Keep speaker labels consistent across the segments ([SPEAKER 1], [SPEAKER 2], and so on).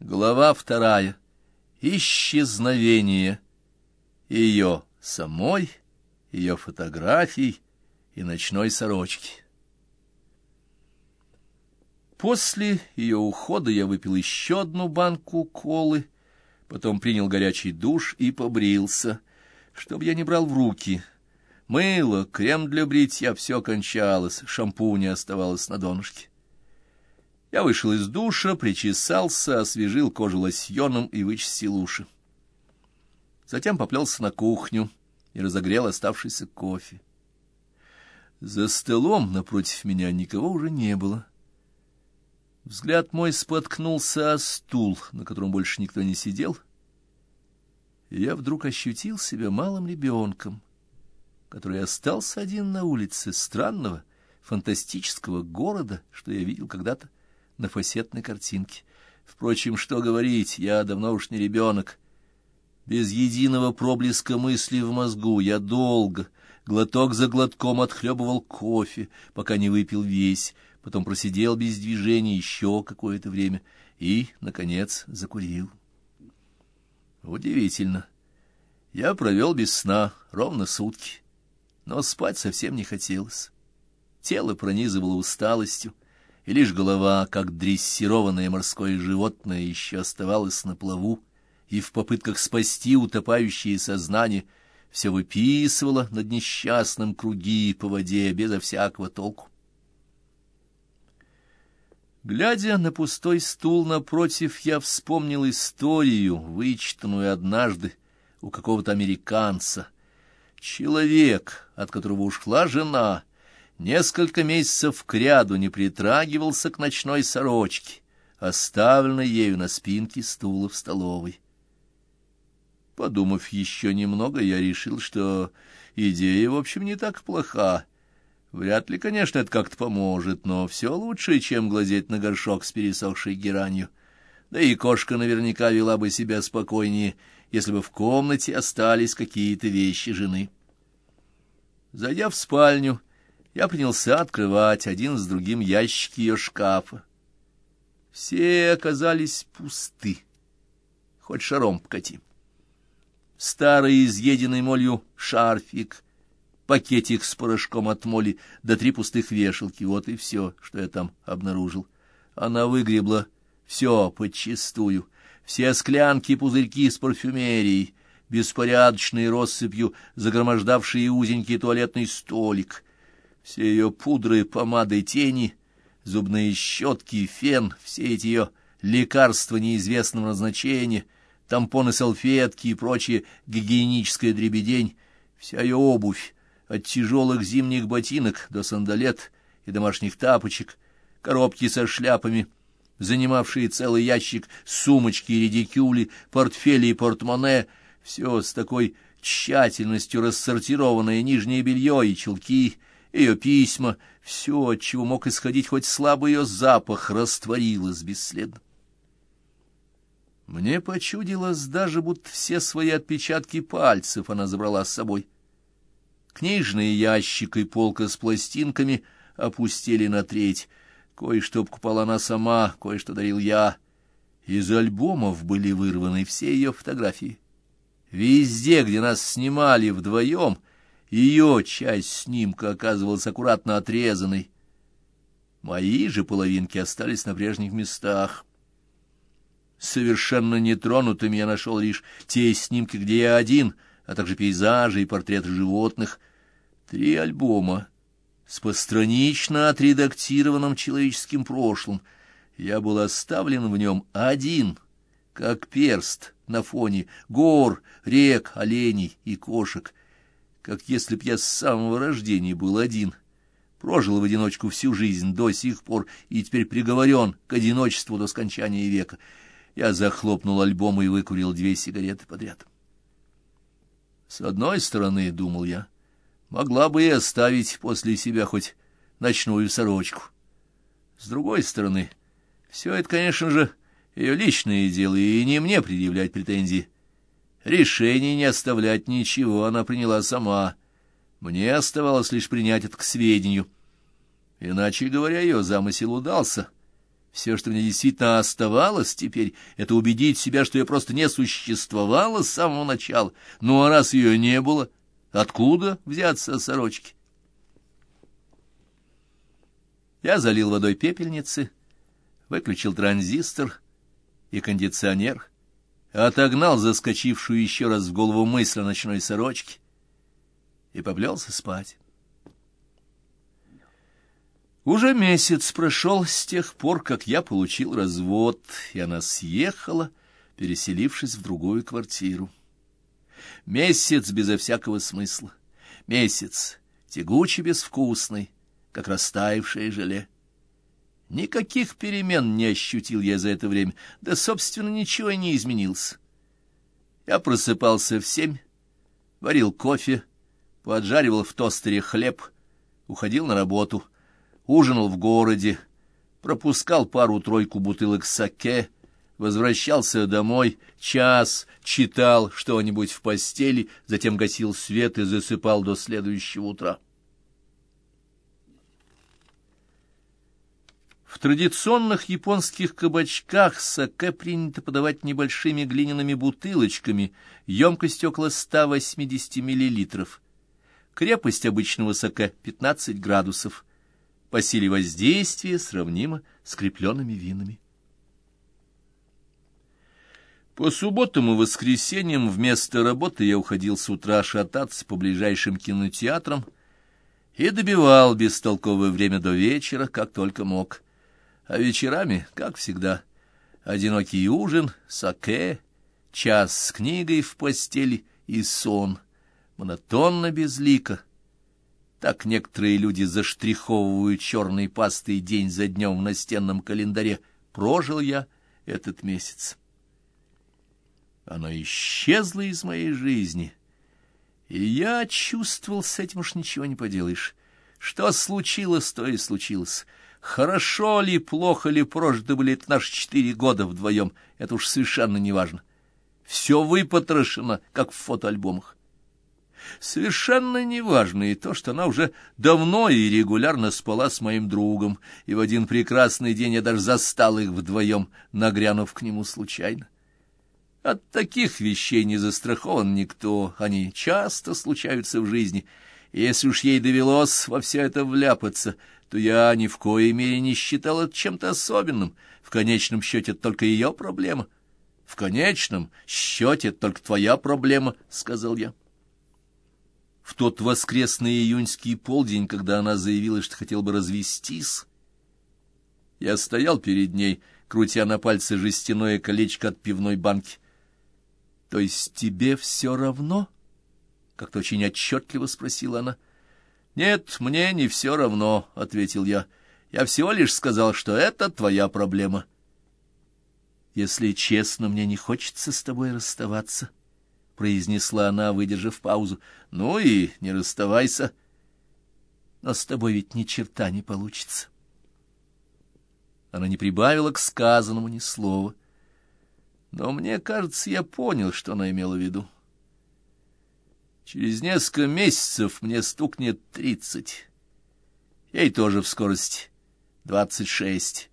[SPEAKER 1] Глава вторая. Исчезновение ее самой, ее фотографий и ночной сорочки. После ее ухода я выпил еще одну банку колы, потом принял горячий душ и побрился, чтобы я не брал в руки. Мыло, крем для бритья — все кончалось, шампуня оставалось на донышке. Я вышел из душа, причесался, освежил кожу лосьоном и вычистил уши. Затем поплелся на кухню и разогрел оставшийся кофе. За столом напротив меня никого уже не было. Взгляд мой споткнулся о стул, на котором больше никто не сидел, и я вдруг ощутил себя малым ребенком, который остался один на улице странного, фантастического города, что я видел когда-то на фасетной картинке. Впрочем, что говорить, я давно уж не ребенок. Без единого проблеска мысли в мозгу я долго, глоток за глотком отхлебывал кофе, пока не выпил весь, потом просидел без движения еще какое-то время и, наконец, закурил. Удивительно. Я провел без сна ровно сутки, но спать совсем не хотелось. Тело пронизывало усталостью, и лишь голова, как дрессированное морское животное, еще оставалась на плаву, и в попытках спасти утопающее сознание все выписывала над несчастным круги по воде безо всякого толку. Глядя на пустой стул напротив, я вспомнил историю, вычитанную однажды у какого-то американца. Человек, от которого ушла жена, несколько месяцев кряду не притрагивался к ночной сорочке, оставленной ею на спинке стула в столовой. Подумав еще немного, я решил, что идея, в общем, не так плоха. Вряд ли, конечно, это как-то поможет, но все лучше, чем глазеть на горшок с пересохшей геранью. Да и кошка наверняка вела бы себя спокойнее, если бы в комнате остались какие-то вещи жены. Зайдя в спальню, я принялся открывать один с другим ящики ее шкафа. Все оказались пусты, хоть шаром покати. Старый изъеденный молью шарфик, пакетик с порошком от моли, да три пустых вешалки — вот и все, что я там обнаружил. Она выгребла все подчистую, все склянки и пузырьки с парфюмерией, беспорядочной россыпью загромождавшие узенький туалетный столик — все ее пудры, помады, тени, зубные щетки, фен, все эти ее лекарства неизвестного назначения, тампоны, салфетки и прочее гигиеническая дребедень, вся ее обувь, от тяжелых зимних ботинок до сандалет и домашних тапочек, коробки со шляпами, занимавшие целый ящик, сумочки и редикюли, портфели и портмоне, все с такой тщательностью рассортированное нижнее белье и чулки — ее письма, все, от чего мог исходить хоть слабый ее запах, растворилось бесследно. Мне почудилось даже, будто все свои отпечатки пальцев она забрала с собой. Книжный ящик и полка с пластинками опустили на треть. Кое-что покупала она сама, кое-что дарил я. Из альбомов были вырваны все ее фотографии. Везде, где нас снимали вдвоем, ее часть снимка оказывалась аккуратно отрезанной. Мои же половинки остались на прежних местах. Совершенно нетронутыми я нашел лишь те снимки, где я один, а также пейзажи и портреты животных. Три альбома с постранично отредактированным человеческим прошлым. Я был оставлен в нем один, как перст на фоне гор, рек, оленей и кошек как если б я с самого рождения был один, прожил в одиночку всю жизнь до сих пор и теперь приговорен к одиночеству до скончания века. Я захлопнул альбом и выкурил две сигареты подряд. С одной стороны, — думал я, — могла бы и оставить после себя хоть ночную сорочку. С другой стороны, все это, конечно же, ее личное дело, и не мне предъявлять претензии. Решение не оставлять ничего она приняла сама. Мне оставалось лишь принять это к сведению. Иначе говоря, ее замысел удался. Все, что мне действительно оставалось теперь, это убедить себя, что я просто не существовала с самого начала. Ну, а раз ее не было, откуда взяться сорочки? Я залил водой пепельницы, выключил транзистор и кондиционер, отогнал заскочившую еще раз в голову мысль о ночной сорочке и поплелся спать. Уже месяц прошел с тех пор, как я получил развод, и она съехала, переселившись в другую квартиру. Месяц безо всякого смысла, месяц тягучий безвкусный, как растаявшее желе. Никаких перемен не ощутил я за это время, да, собственно, ничего не изменилось. Я просыпался в семь, варил кофе, поджаривал в тостере хлеб, уходил на работу, ужинал в городе, пропускал пару-тройку бутылок саке, возвращался домой, час читал что-нибудь в постели, затем гасил свет и засыпал до следующего утра. В традиционных японских кабачках саке принято подавать небольшими глиняными бутылочками, емкостью около 180 миллилитров. Крепость обычного саке 15 градусов. По силе воздействия сравнимо с крепленными винами. По субботам и воскресеньям вместо работы я уходил с утра шататься по ближайшим кинотеатрам и добивал бестолковое время до вечера, как только мог а вечерами, как всегда, одинокий ужин, саке, час с книгой в постели и сон, монотонно безлико. Так некоторые люди заштриховывают черной пастой день за днем в настенном календаре. Прожил я этот месяц. Оно исчезло из моей жизни, и я чувствовал, с этим уж ничего не поделаешь. Что случилось, то и случилось. Хорошо ли, плохо ли прожиты были это наши четыре года вдвоем, это уж совершенно неважно. Все выпотрошено, как в фотоальбомах. Совершенно неважно и то, что она уже давно и регулярно спала с моим другом, и в один прекрасный день я даже застал их вдвоем, нагрянув к нему случайно. От таких вещей не застрахован никто, они часто случаются в жизни, если уж ей довелось во все это вляпаться — то я ни в коей мере не считал это чем-то особенным. В конечном счете это только ее проблема. В конечном счете это только твоя проблема, — сказал я. В тот воскресный июньский полдень, когда она заявила, что хотела бы развестись, я стоял перед ней, крутя на пальце жестяное колечко от пивной банки. — То есть тебе все равно? — как-то очень отчетливо спросила она. — «Нет, мне не все равно», — ответил я. «Я всего лишь сказал, что это твоя проблема». «Если честно, мне не хочется с тобой расставаться», — произнесла она, выдержав паузу. «Ну и не расставайся. Но с тобой ведь ни черта не получится». Она не прибавила к сказанному ни слова. Но мне кажется, я понял, что она имела в виду. Через несколько месяцев мне стукнет тридцать. Ей тоже в скорости двадцать шесть.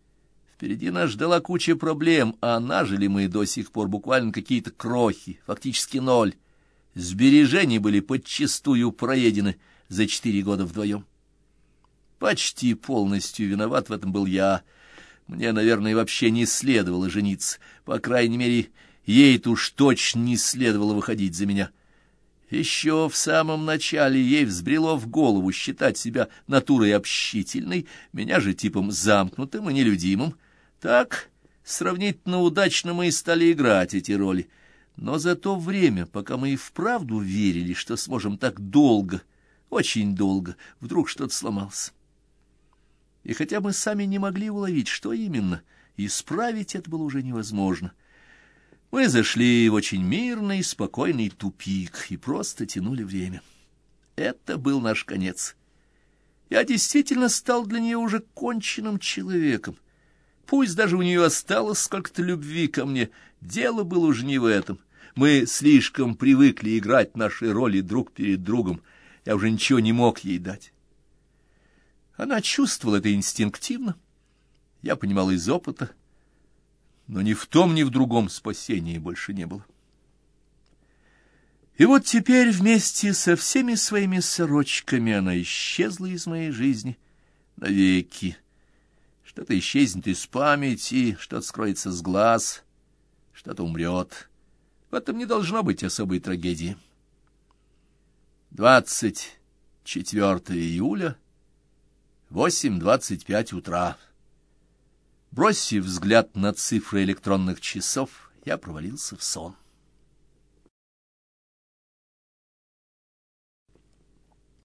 [SPEAKER 1] Впереди нас ждала куча проблем, а нажили мы до сих пор буквально какие-то крохи, фактически ноль. Сбережения были подчистую проедены за четыре года вдвоем. Почти полностью виноват в этом был я. Мне, наверное, вообще не следовало жениться. По крайней мере, ей-то уж точно не следовало выходить за меня. Еще в самом начале ей взбрело в голову считать себя натурой общительной, меня же типом замкнутым и нелюдимым. Так сравнительно удачно мы и стали играть эти роли. Но за то время, пока мы и вправду верили, что сможем так долго, очень долго, вдруг что-то сломалось. И хотя мы сами не могли уловить, что именно, исправить это было уже невозможно — мы зашли в очень мирный, спокойный тупик и просто тянули время. Это был наш конец. Я действительно стал для нее уже конченным человеком. Пусть даже у нее осталось сколько-то любви ко мне, дело было уже не в этом. Мы слишком привыкли играть наши роли друг перед другом. Я уже ничего не мог ей дать. Она чувствовала это инстинктивно. я понимал из опыта, но ни в том, ни в другом спасения больше не было. И вот теперь вместе со всеми своими сорочками она исчезла из моей жизни навеки. Что-то исчезнет из памяти, что-то скроется с глаз, что-то умрет. В этом не должно быть особой трагедии. 24 июля, 8.25 утра. Бросив взгляд на цифры электронных часов, я провалился в сон.